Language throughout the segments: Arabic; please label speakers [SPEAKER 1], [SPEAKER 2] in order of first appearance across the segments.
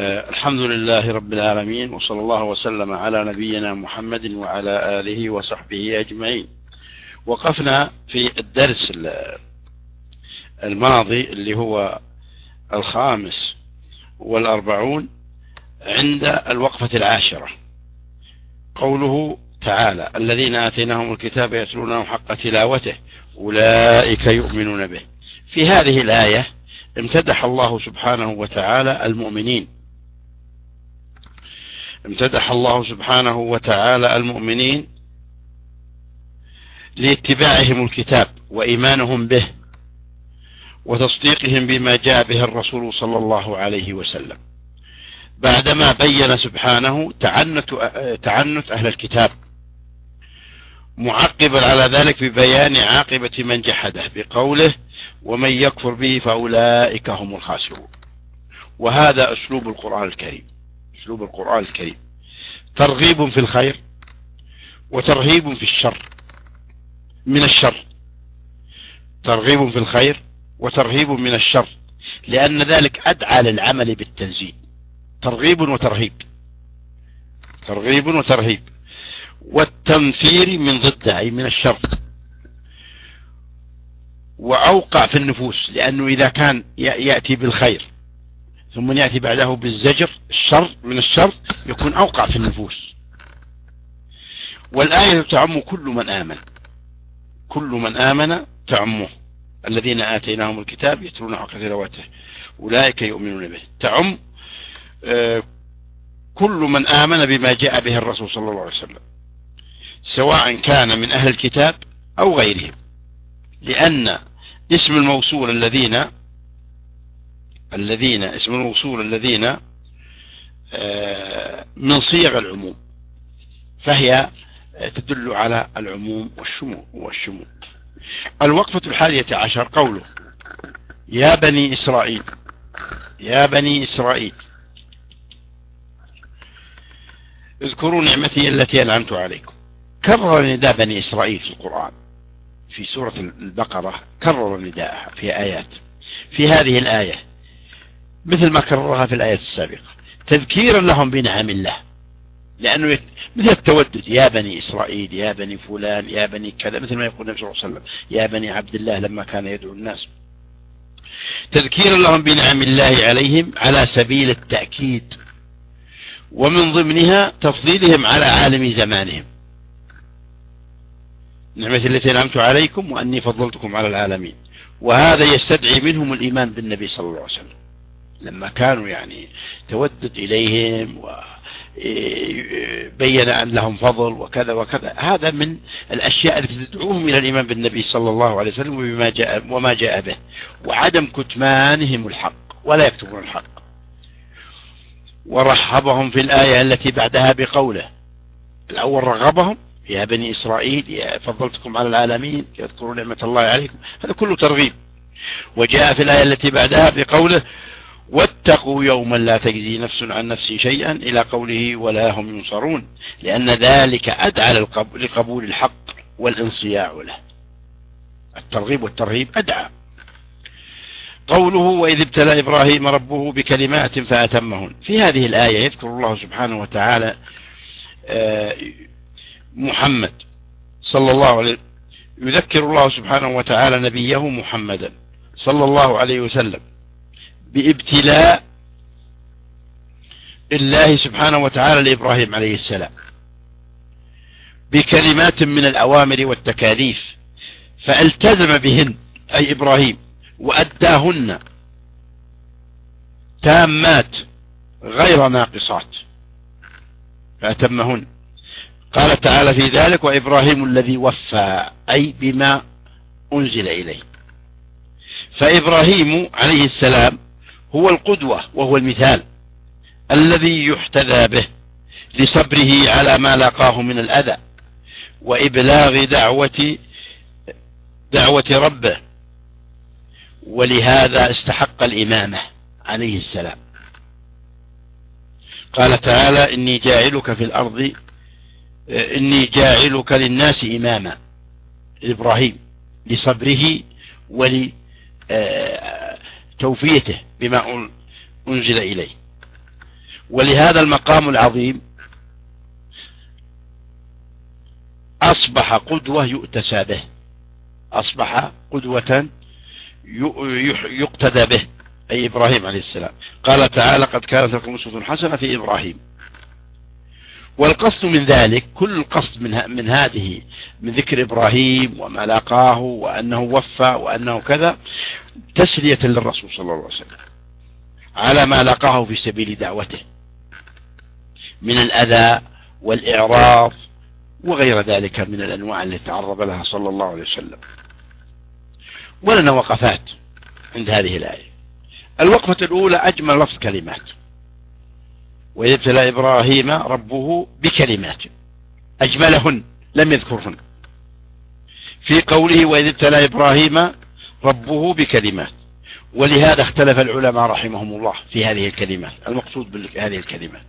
[SPEAKER 1] آه، الحمد لله رب العالمين وصلى الله وسلم على نبينا محمد وعلى آله وصحبه أجمعين. وقفنا في الدرس الماضي اللي هو الخامس والأربعون عند الوقفة العاشرة. قوله تعالى الذين آتيناهم الكتاب يتلونه حق تلاوته أولئك يؤمنون به. في هذه الآية امتدح الله سبحانه وتعالى المؤمنين امتدح الله سبحانه وتعالى المؤمنين لاتباعهم الكتاب وإيمانهم به وتصديقهم بما جاء به الرسول صلى الله عليه وسلم. بعدما بين سبحانه تعنت, تعنت أهل الكتاب معقبا على ذلك ببيان عاقبة من جحده بقوله ومن يكفر به فأولئك هم الخاسرون. وهذا أسلوب القرآن الكريم. أسلوب القرآن الكريم. ترغيب في الخير وترهيب في الشر. من الشر. ترغيب في الخير وترهيب من الشر. لأن ذلك أدعى للعمل بالتنزيل. ترغيب وترهيب. ترغيب وترهيب. والتنفير من ضده أي من الشر. وأوقع في النفوس. لأنه إذا كان يأتي بالخير ثم يأتي بعده بالزجر الشر من الشر يكون أوقع في النفوس. والآية تعم كل من آمن. كل من آمن تعمه. الذين آتيناهم الكتاب يتلون حق تلاوته. أولئك يؤمنون به. تعم آه، كل من آمن بما جاء به الرسول صلى الله عليه وسلم. سواء كان من أهل الكتاب أو غيرهم. لأن اسم الموصول الذين الذين اسم الموصول الذين آه، من صيغ العموم فهي تدل على العموم والشمول والشمول الوقفة الحادية عشر قوله يا بني إسرائيل يا بني إسرائيل اذكروا نعمتي التي أنعمت عليكم. كرر نداء بني إسرائيل في القرآن في سورة البقرة كرر نداءها في آيات في هذه الآية. مثل ما كررها في الآية السابقة. تذكيرا لهم بنعم الله. لأنه مثل التودد. يا بني إسرائيل يا بني فلان يا بني كذا. مثل ما يقول النبي صلى الله عليه وسلم يا بني عبد الله لما كان يدعو الناس. تذكيرا لهم بنعم الله عليهم على سبيل التأكيد. ومن ضمنها تفضيلهم على عالم زمانهم. نعمة التي نعمت عليكم وأني فضلتكم على العالمين. وهذا يستدعي منهم الإيمان بالنبي صلى الله عليه وسلم. لما كانوا يعني تودد إليهم وبين أن لهم فضل وكذا وكذا. هذا من الأشياء التي تدعوهم إلى الإيمان بالنبي صلى الله عليه وسلم وبما جاء وما جاء به. وعدم كتمانهم الحق ولا يكتبون الحق. ورحبهم في الآية التي بعدها بقوله. الأول رغبهم يا بني إسرائيل يا فضلتكم على العالمين يذكروا نعمة الله عليكم. هذا كله ترغيب. وجاء في الآية التي بعدها بقوله واتقوا يوما لا تجزي نفس عن نفس شيئا إلى قوله ولا هم ينصرون لأن ذلك أدعى لقبول الحق والانصياع له. الترغيب والترهيب أدعى. قوله وإذ ابتلى إبراهيم ربه بكلمات فأتمهن. في هذه الآية يذكر الله سبحانه وتعالى آه، محمد صلى الله عليه يذكر الله سبحانه وتعالى نبيه محمدا صلى الله عليه وسلم. بابتلاء الله سبحانه وتعالى لإبراهيم عليه السلام بكلمات من الأوامر والتكاليف فالتزم بهن أي إبراهيم وأداهن تامات غير ناقصات فأتمهن. قال تعالى في ذلك وإبراهيم الذي وفى أي بما أنزل إليه. فإبراهيم عليه السلام هو القدوة وهو المثال الذي يحتذى به لصبره على ما لاقاه من الأذى وإبلاغ دعوة دعوة ربه ولهذا استحق الإمامة عليه السلام. قال تعالى إني جاعلك في الأرض إني جاعلك للناس إماما. إبراهيم لصبره ولتوفيته بما أنزل إليه. ولهذا المقام العظيم أصبح قدوة يؤتسى به. أصبح قدوة يقتدى به. أي إبراهيم عليه السلام. قال تعالى قد كانت لكم أسوة حسنة في إبراهيم. والقصد من ذلك كل القصد من, من هذه من ذكر إبراهيم وما لاقاه وأنه وفى وأنه كذا تسلية للرسول صلى الله عليه وسلم على ما لاقاه في سبيل دعوته من الأذى والإعراض وغير ذلك من الأنواع التي تعرض لها صلى الله عليه وسلم. ولنا وقفات عند هذه الآية. الوقفة الأولى أجمل لفظ كلمات. وإذ ابتلى إبراهيم ربه بكلمات أجملهن لم يذكرهن. في قوله وإذ ابتلى إبراهيم ربه بكلمات. ولهذا اختلف العلماء رحمهم الله في هذه الكلمات المقصود بهذه الكلمات.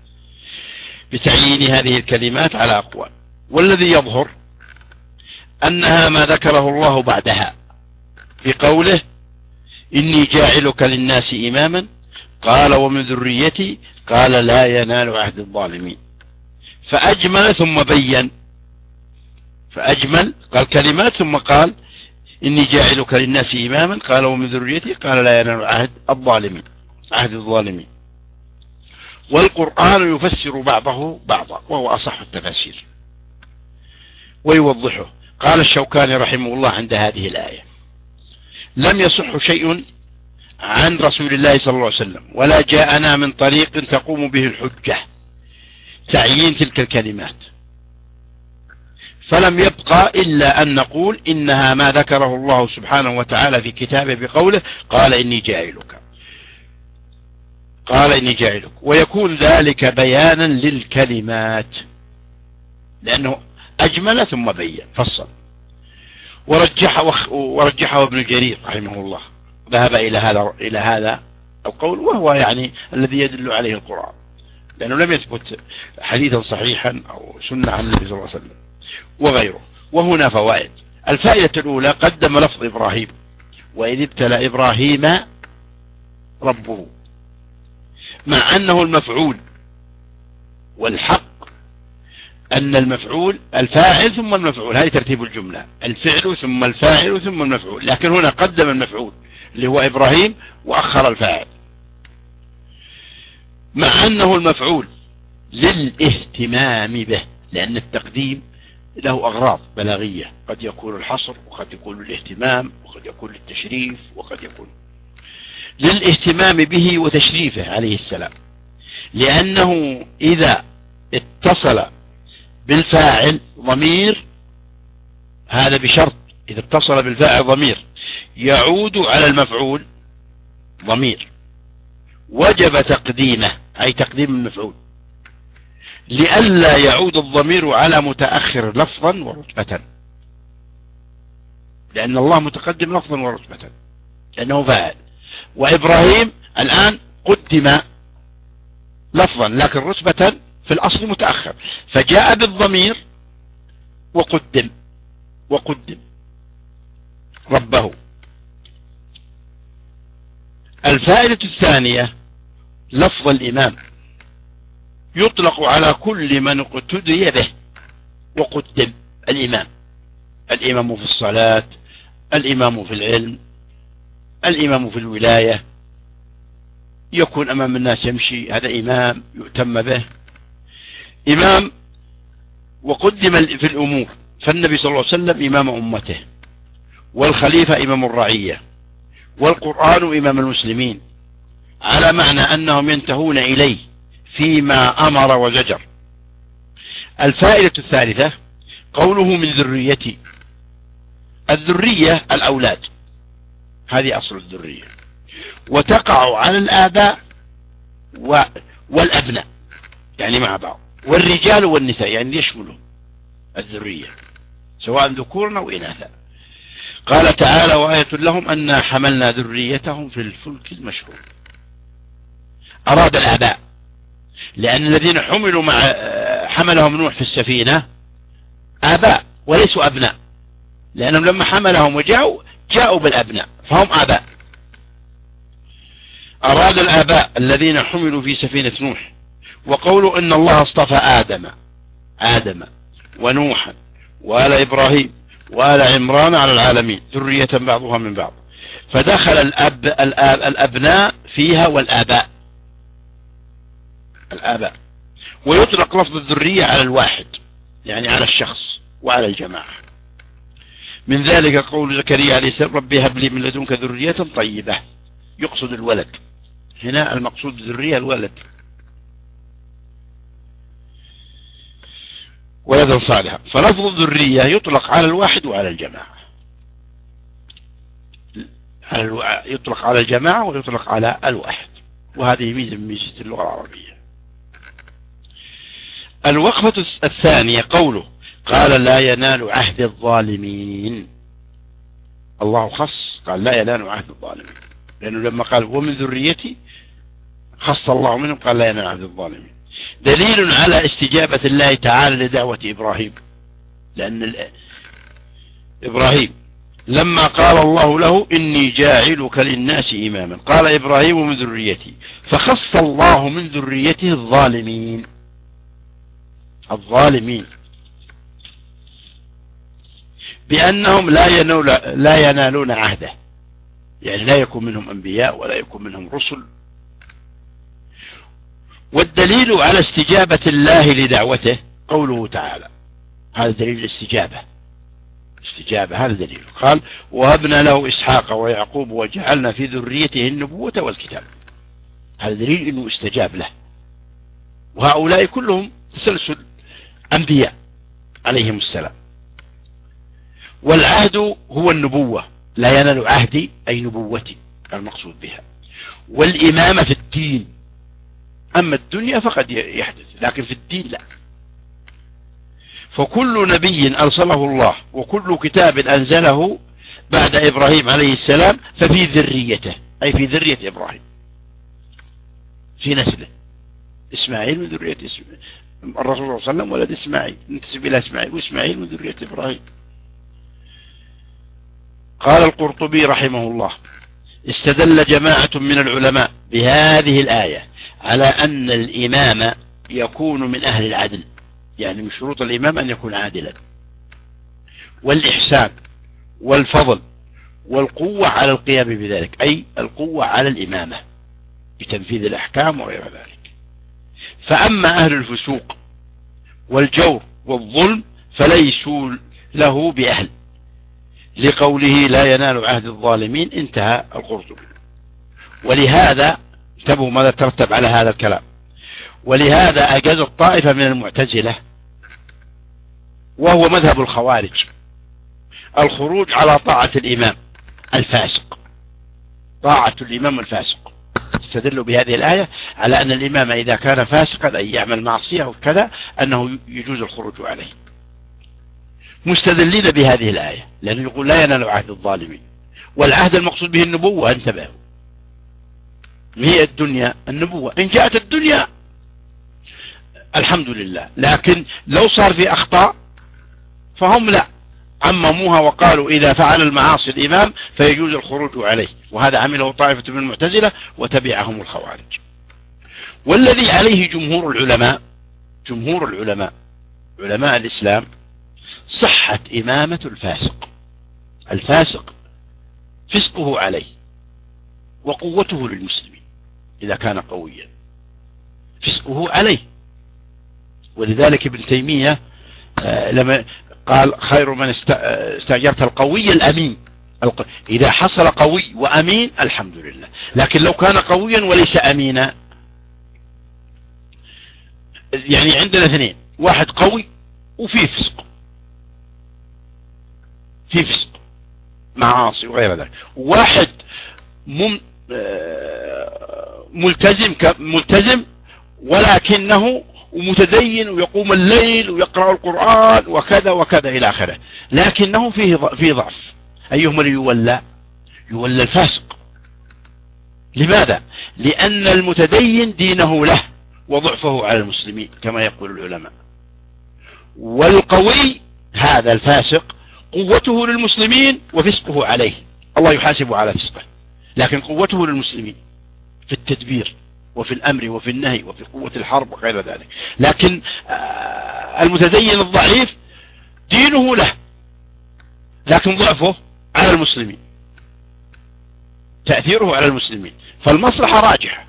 [SPEAKER 1] بتعيين هذه الكلمات على أقوال. والذي يظهر أنها ما ذكره الله بعدها. بقوله إني جاعلك للناس إماما قال ومن ذريتي قال لا ينال عهد الظالمين. فأجمل ثم بين. فأجمل قال كلمات ثم قال إني جاعلك للناس إماما. قال ومن ذريتي قال لا ينال عهد الظالمين. عهد الظالمين. والقرآن يفسر بعضه بعضا وهو أصح التفاسير. ويوضحه. قال الشوكاني رحمه الله عند هذه الآية. لم يصح شيء عن رسول الله صلى الله عليه وسلم ولا جاءنا من طريق تقوم به الحجة. تعيين تلك الكلمات. فلم يبقى إلا أن نقول إنها ما ذكره الله سبحانه وتعالى في كتابه بقوله قال إني جاعلك. قال إني جاعلك. ويكون ذلك بيانا للكلمات. لأنه أجمل ثم بين. فصل. ورجح ورجحه ابن جرير رحمه الله. ذهب إلى هذا إلى هذا القول وهو يعني الذي يدل عليه القرآن. لأنه لم يثبت حديثا صحيحا أو سنة عن النبي صلى الله عليه وسلم وغيره. وهنا فوائد. الفائدة الأولى قدم لفظ إبراهيم. وإذ ابتلى إبراهيم ربه. مع أنه المفعول والحق أن المفعول الفاعل ثم المفعول. هذه ترتيب الجملة. الفعل ثم الفاعل ثم المفعول. لكن هنا قدم المفعول. اللي هو إبراهيم وأخر الفاعل. مع أنه المفعول للاهتمام به لأن التقديم له أغراض بلاغية. قد يكون الحصر وقد يكون الاهتمام وقد يكون للتشريف وقد يكون للاهتمام به وتشريفه عليه السلام. لأنه إذا اتصل بالفاعل ضمير هذا بشرط إذا اتصل بالفاعل ضمير. يعود على المفعول ضمير. وجب تقديمه أي تقديم المفعول. لئلا يعود الضمير على متأخر لفظا ورتبة. لأن الله متقدم لفظا ورتبة. لأنه فاعل. وإبراهيم الآن قدم لفظا لكن رتبة في الأصل متأخر. فجاء بالضمير وقدم وقدم. ربه. الفائدة الثانية لفظ الإمام. يطلق على كل من اقتدي به وقدم الإمام. الإمام في الصلاة الإمام في العلم الإمام في الولاية. يكون أمام الناس يمشي هذا إمام يؤتم به. إمام وقدم في الأمور. فالنبي صلى الله عليه وسلم إمام أمته. والخليفة إمام الرعية والقرآن إمام المسلمين على معنى أنهم ينتهون إليه فيما أمر وزجر. الفائدة الثالثة قوله من ذريتي. الذرية الأولاد. هذه أصل الذرية. وتقع على الآباء والأبناء يعني مع بعض. والرجال والنساء يعني يشملوا الذرية سواء ذكورا أو إناثا. قال تعالى وآية لهم أنا حملنا ذريتهم في الفلك المشهور أراد الآباء لأن الذين حملوا مع حملهم نوح في السفينة آباء وليسوا أبناء. لأنهم لما حملهم وجاءوا جاءوا بالأبناء فهم آباء. أراد الآباء الذين حملوا في سفينة نوح وقوله إن الله اصطفى آدم آدم ونوحا وآل إبراهيم وآل عمران على العالمين ذرية بعضها من بعض. فدخل الأب الآب الأبناء فيها والآباء. الآباء. ويطلق لفظ الذرية على الواحد يعني على الشخص وعلى الجماعة. من ذلك قول زكريا عليه السلام ربي هب لي من لدنك ذرية طيبة. يقصد الولد. هنا المقصود بالذرية الولد. ولدا صالحا. فلفظ الذرية يطلق على الواحد وعلى الجماعة. يطلق على الجماعة ويطلق على الواحد. وهذه ميزة من ميزة اللغة العربية. الوقفة الثانية قوله قال لا ينال عهد الظالمين. الله خص قال لا ينال عهد الظالمين. لأنه لما قال ومن ذريتي خص الله منهم قال لا ينال عهد الظالمين. دليل على استجابة الله تعالى لدعوة إبراهيم. لأن إبراهيم لما قال الله له إني جاعلك للناس إماما. قال إبراهيم من ذريتي فخص الله من ذريته الظالمين. الظالمين. بأنهم لا, ينول لا ينالون عهده. يعني لا يكون منهم أنبياء ولا يكون منهم رسل. والدليل على استجابة الله لدعوته قوله تعالى. هذا دليل الاستجابة. استجابة هذا دليل. قال وهبنا له إسحاق ويعقوب وجعلنا في ذريته النبوة والكتاب. هذا دليل أنه استجاب له. وهؤلاء كلهم تسلسل أنبياء عليهم السلام. والعهد هو النبوة. لا ينال عهدي أي نبوتي المقصود بها. والإمامة في الدين. أما الدنيا فقد يحدث لكن في الدين لا. فكل نبي أرسله الله وكل كتاب أنزله بعد إبراهيم عليه السلام ففي ذريته أي في ذرية إبراهيم. في نسله. إسماعيل من ذرية إسماعيل الرسول صلى الله عليه وسلم ولد إسماعيل ننتسب إلى إسماعيل وإسماعيل من ذرية إبراهيم. قال القرطبي رحمه الله استدل جماعة من العلماء بهذه الآية. على أن الإمام يكون من أهل العدل. يعني من شروط الإمام أن يكون عادلا. والإحسان والفضل والقوة على القيام بذلك. أي القوة على الإمامة بتنفيذ الأحكام وغير ذلك. فأما أهل الفسوق والجور والظلم فليسوا له بأهل. لقوله لا ينال عهد الظالمين انتهى القرطبي ولهذا انتبهوا ماذا ترتب على هذا الكلام. ولهذا أجاز الطائفة من المعتزلة وهو مذهب الخوارج الخروج على طاعة الإمام الفاسق. طاعة الإمام الفاسق. استدلوا بهذه الآية على أن الإمام إذا كان فاسقا أي يعمل معصية وكذا أنه يجوز الخروج عليه. مستدلين بهذه الآية لأنه يقول لا ينال عهد الظالمين. والعهد المقصود به النبوة انتبهوا. هي الدنيا النبوة. إن جاءت الدنيا الحمد لله. لكن لو صار في أخطاء فهم لا. عمموها وقالوا إذا فعل المعاصي الإمام فيجوز الخروج عليه. وهذا عمله طائفة من المعتزلة وتبعهم الخوارج. والذي عليه جمهور العلماء جمهور العلماء علماء الإسلام صحة إمامة الفاسق. الفاسق فسقه عليه وقوته للمسلمين. إذا كان قويا. فسقه عليه. ولذلك ابن تيمية آه، لما قال خير من استأجرت القوي الأمين. إذا حصل قوي وأمين الحمد لله. لكن لو كان قويا وليس أمينا. يعني عندنا اثنين. واحد قوي وفيه فسق. في فسق. معاصي وغير ذلك. واحد آه، ملتزم ملتزم ولكنه ومتدين ويقوم الليل ويقرأ القرآن وكذا وكذا إلى آخره. لكنه فيه في ضعف. أيهما اللي يولى؟ يولى الفاسق. لماذا؟ لأن المتدين دينه له وضعفه على المسلمين كما يقول العلماء. والقوي هذا الفاسق قوته للمسلمين وفسقه عليه. الله يحاسب على فسقه. لكن قوته للمسلمين في التدبير وفي الأمر وفي النهي وفي قوة الحرب وغير ذلك. لكن آه، المتدين الضعيف دينه له لكن ضعفه على المسلمين. تأثيره على المسلمين. فالمصلحة راجحة.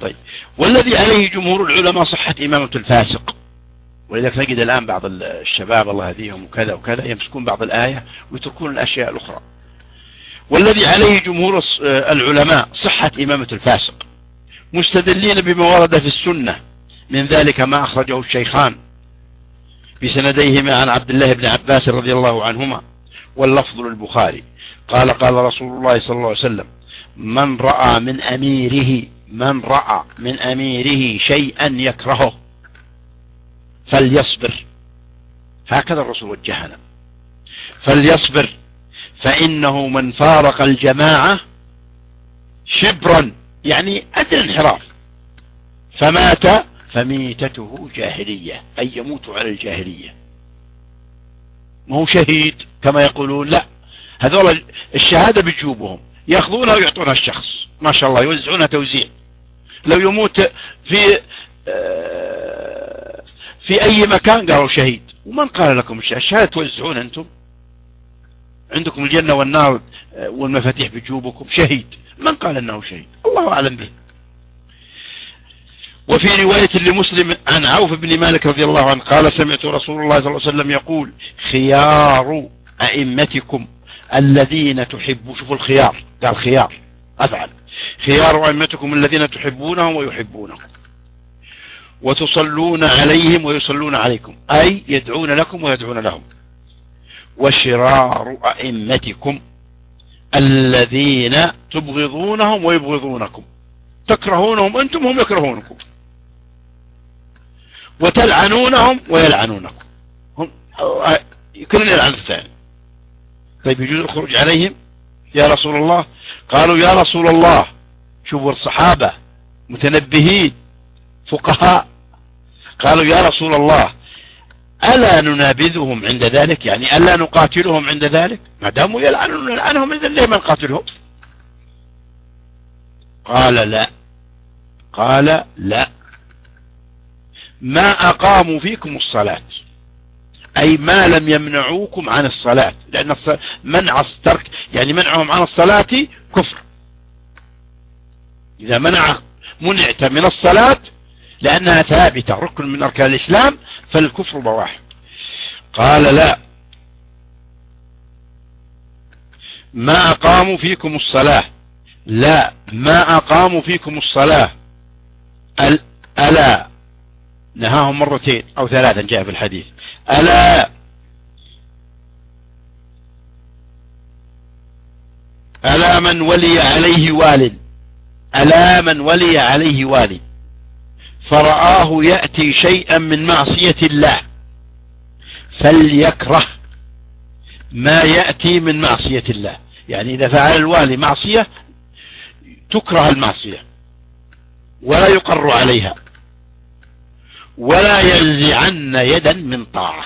[SPEAKER 1] طيب والذي عليه جمهور العلماء صحة إمامة الفاسق. ولذلك نجد الآن بعض الشباب الله يهديهم وكذا وكذا يمسكون بعض الآية ويتركون الأشياء الأخرى. والذي عليه جمهور العلماء صحة إمامة الفاسق. مستدلين بما ورد في السنة. من ذلك ما أخرجه الشيخان. بسنديهما عن عبد الله بن عباس رضي الله عنهما. واللفظ للبخاري. قال قال رسول الله صلى الله عليه وسلم من رأى من أميره من رأى من أميره شيئا يكرهه فليصبر. هكذا الرسول وجهنا. فليصبر. فإنه من فارق الجماعة شبرا يعني أدنى انحراف. فمات فميتته جاهلية أي يموت على الجاهلية. ما هو شهيد كما يقولون لا. هذول الشهادة بتجوبهم يأخذونها ويعطونها الشخص. ما شاء الله يوزعونها توزيع. لو يموت في آه، في أي مكان قالوا شهيد. ومن قال لكم الشهادة؟ توزعون أنتم. عندكم الجنة والنار آه، والمفاتيح بجوبكم شهيد. من قال أنه شهيد؟ الله أعلم به. وفي رواية لمسلم عن عوف بن مالك رضي الله عنه قال سمعت رسول الله صلى الله عليه وسلم يقول خيار أئمتكم الذين تحبوا شوفوا الخيار قال خيار أفعل. خيار أئمتكم الذين تحبونهم ويحبونكم وتصلون عليهم ويصلون عليكم أي يدعون لكم ويدعون لهم. وشرار أئمتكم الذين تبغضونهم ويبغضونكم. تكرهونهم أنتم هم يكرهونكم. وتلعنونهم ويلعنونكم. هم كلنا يلعن الثاني. طيب يجوز الخروج عليهم؟ يا رسول الله. قالوا يا رسول الله شوفوا الصحابة متنبهين فقهاء. قالوا يا رسول الله ألا ننابذهم عند ذلك؟ يعني ألا نقاتلهم عند ذلك؟ ما داموا يلعنون نلعنهم إذا ليه ما نقاتلهم؟ قال لا. قال لا. ما أقاموا فيكم الصلاة. أي ما لم يمنعوكم عن الصلاة. لأن منع الترك يعني منعهم عن الصلاة كفر. إذا منع منعت من الصلاة لأنها ثابتة ركن من أركان الإسلام فالكفر بواح قال لا. ما أقاموا فيكم الصلاة. لا. ما أقاموا فيكم الصلاة. ألا. نهاهم مرتين أو ثلاثا جاء في الحديث. ألا. ألا من ولي عليه وال. ألا من ولي عليه وال. فرآه يأتي شيئا من معصية الله. فليكره ما يأتي من معصية الله. يعني إذا فعل الوالي معصية تكره المعصية. ولا يقر عليها. ولا ينزعن يدا من طاعة.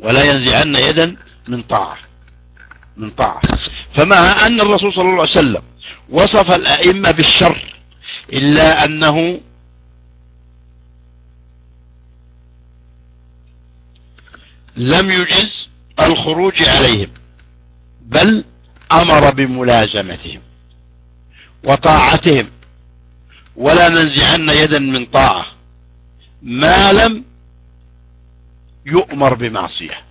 [SPEAKER 1] ولا ينزعن يدا من طاعة. من طاعة. فمع أن الرسول صلى الله عليه وسلم وصف الأئمة بالشر إلا أنه لم يجز الخروج عليهم بل أمر بملازمتهم وطاعتهم. ولا ننزعن يدا من طاعة ما لم يؤمر بمعصية.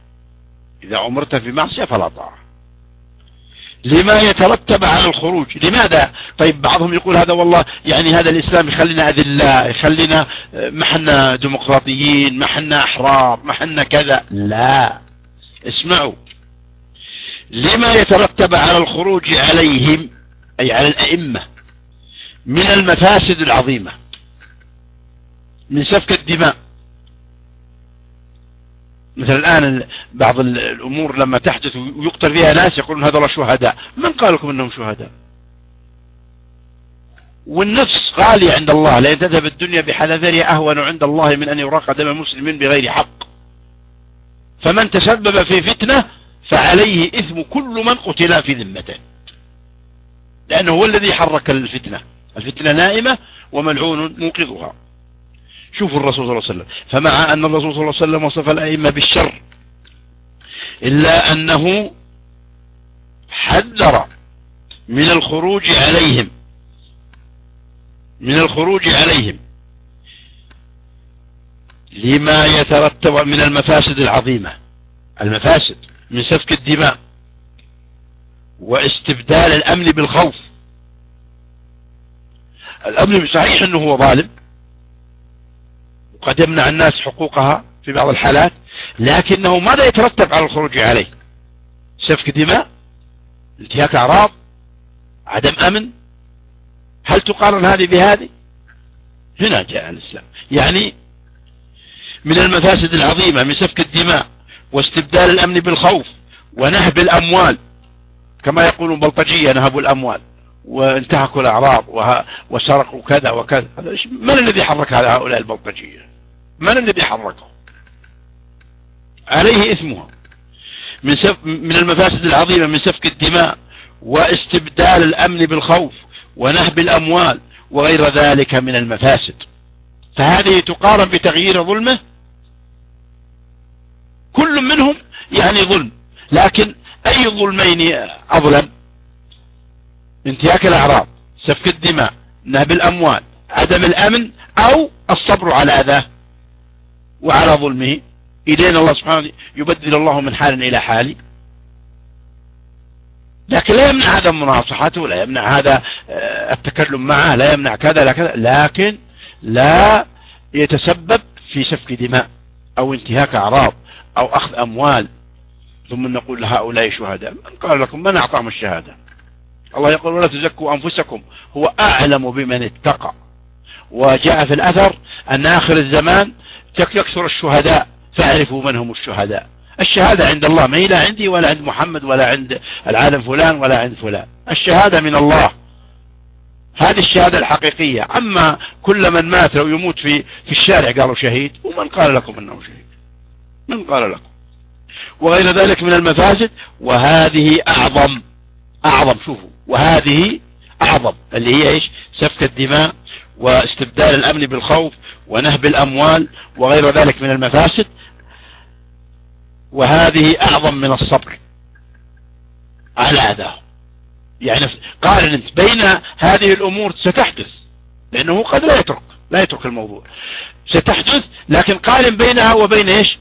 [SPEAKER 1] إذا أمرت بمعصية فلا طاعة. لما يترتب على الخروج. لماذا؟ طيب بعضهم يقول هذا والله يعني هذا الإسلام يخلينا أذلاء يخلينا ما حنا ديمقراطيين ما حنا أحرار ما حنا كذا. لا. اسمعوا. لما يترتب على الخروج عليهم أي على الأئمة من المفاسد العظيمة من سفك الدماء. مثل الآن بعض الأمور لما تحدث ويقتل فيها ناس يقولون هذول شهداء. من قال لكم أنهم شهداء؟ والنفس غالية عند الله. لأن تذهب الدنيا بحذافيرها أهون عند الله من أن يراق دم مسلم بغير حق. فمن تسبب في فتنة فعليه إثم كل من قتل في ذمته. لأنه هو الذي حرك الفتنة. الفتنة نائمة وملعون موقظها. شوفوا الرسول صلى الله عليه وسلم. فمع أن الرسول صلى الله عليه وسلم وصف الأئمة بالشر إلا أنه حذر من الخروج عليهم. من الخروج عليهم. لما يترتب من المفاسد العظيمة. المفاسد من سفك الدماء. واستبدال الأمن بالخوف. الأمن صحيح أنه هو ظالم وقد يمنع الناس حقوقها في بعض الحالات لكنه ماذا يترتب على الخروج عليه؟ سفك دماء انتهاك أعراض عدم أمن؟ هل تقارن هذه بهذه؟ هنا جاء الإسلام. يعني من المفاسد العظيمة من سفك الدماء واستبدال الأمن بالخوف ونهب الأموال. كما يقولون بلطجية نهبوا الأموال. وانتهكوا الأعراض وسرقوا كذا وكذا. من الذي حرك هؤلاء البلطجية؟ من الذي حركهم عليه إثمها. من, سف من المفاسد العظيمة من سفك الدماء واستبدال الأمن بالخوف ونهب الأموال وغير ذلك من المفاسد. فهذه تقارن بتغيير ظلمه؟ كل منهم يعني ظلم لكن أي ظلمين أظلم؟ انتهاك الأعراض سفك الدماء نهب الأموال عدم الأمن أو الصبر على أذاه. وعلى ظلمه. إلينا الله سبحانه يبدل الله من حال إلى حال. لكن لا يمنع هذا مناصحته لا يمنع هذا آه، التكلم معه لا يمنع كذا لا كذا. لكن لا يتسبب في سفك دماء أو انتهاك أعراض أو أخذ أموال. ثم نقول لهؤلاء شهداء من قال لكم؟ من أعطاهم الشهادة؟ الله يقول ولا تزكوا أنفسكم. هو أعلم بمن اتقى. وجاء في الأثر أن آخر الزمان يكثر الشهداء. فاعرفوا من هم الشهداء. الشهادة عند الله ما هي لا عندي ولا عند محمد ولا عند العالم فلان ولا عند فلان. الشهادة من الله. هذه الشهادة الحقيقية. أما كل من مات أو يموت في في الشارع قالوا شهيد ومن قال لكم أنه شهيد؟ من قال لكم؟ وغير ذلك من المفاسد وهذه أعظم أعظم شوفوا وهذه أعظم اللي هي إيش؟ سفك الدماء واستبدال الأمن بالخوف ونهب الأموال وغير ذلك من المفاسد. وهذه أعظم من الصبر. على أذاه يعني قارن أنت بين هذه الأمور ستحدث لأنه قد لا يترك لا يترك الموضوع. ستحدث لكن قارن بينها وبين إيش؟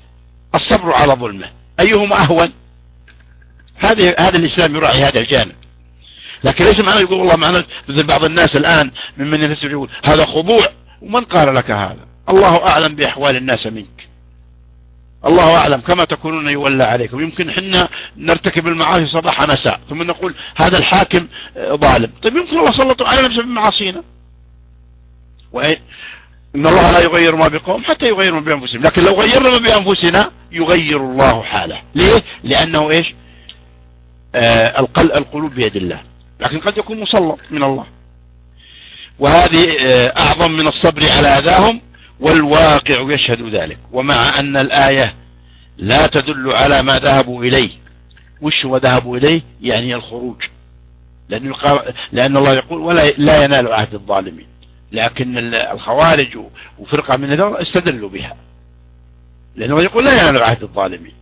[SPEAKER 1] الصبر على ظلمه. أيهما أهون؟ هذه هذا الإسلام يراعي هذا الجانب. لكن ليس معنى يقول والله معنى مثل بعض الناس الآن ممن يفسر يقول هذا خضوع ومن قال لك هذا؟ الله أعلم بأحوال الناس منك. الله أعلم كما تكونون يولى عليكم. يمكن حنا نرتكب المعاصي صباح مساء ثم نقول هذا الحاكم ظالم. طيب يمكن الله سلطه على نفسه بمعاصينا. وإن إن الله لا يغير ما بقوم حتى يغير ما بأنفسهم. لكن لو غيرنا بأنفسنا يغير الله حاله. ليه؟ لأنه إيش؟ آه القلوب بيد الله. لكن قد يكون مسلط من الله. وهذه آه أعظم من الصبر على أذاهم والواقع يشهد ذلك. ومع أن الآية لا تدل على ما ذهبوا إليه. وش هو ذهبوا إليه؟ يعني الخروج. لأن, لأن الله يقول ولا لا ينال عهد الظالمين. لكن الخوارج وفرقة من هذول استدلوا بها. لأنه يقول لا ينال عهد الظالمين.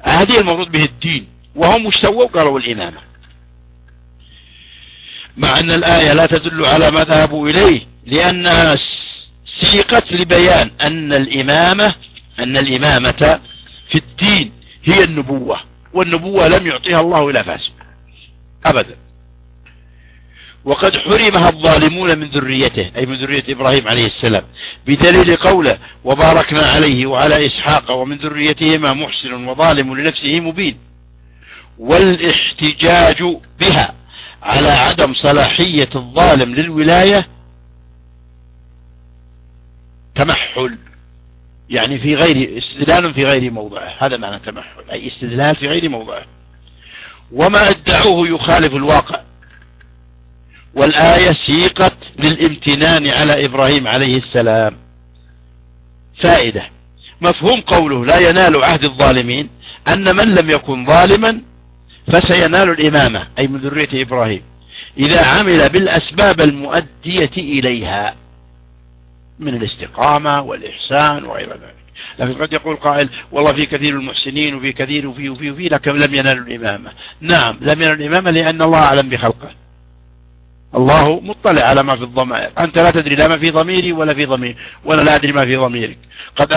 [SPEAKER 1] هذه المفروض به الدين. وهم مش سووا؟ قالوا الإمامة. مع أن الآية لا تدل على ما ذهبوا إليه لأنها سيقت لبيان أن الإمامة أن الإمامة في الدين هي النبوة والنبوة لم يعطيها الله إلى فاسق أبدا. وقد حرمها الظالمون من ذريته أي من ذرية إبراهيم عليه السلام بدليل قوله وباركنا عليه وعلى إسحاق ومن ذريتهما محسن وظالم لنفسه مبين. والإحتجاج بها على عدم صلاحية الظالم للولاية تمحل يعني في غير استدلال في غير موضعه. هذا معنى تمحل أي استدلال في غير موضعه. وما ادعوه يخالف الواقع. والآية سيقت للامتنان على إبراهيم عليه السلام. فائدة. مفهوم قوله لا ينال عهد الظالمين أن من لم يكن ظالما فسينال الإمامة أي من ذرية إبراهيم. إذا عمل بالأسباب المؤدية إليها من الاستقامة والإحسان وغير ذلك. لكن قد يقول قائل والله في كثير المحسنين وفي كثير وفي وفي وفي لكن لم ينالوا الإمامة. نعم لم ينالوا الإمامة لأن الله أعلم بخلقه. الله مطلع على ما في الضمائر. أنت لا تدري لا ما في ضميري ولا في ضمير ولا لا أدري ما في ضميرك. قد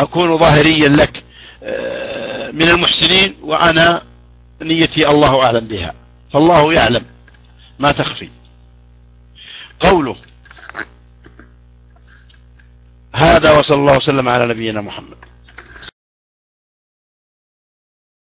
[SPEAKER 1] أكون ظاهريا لك من المحسنين وأنا نيتي الله أعلم بها. فالله يعلم ما تخفي. قوله هذا وصلى الله وسلم على نبينا محمد.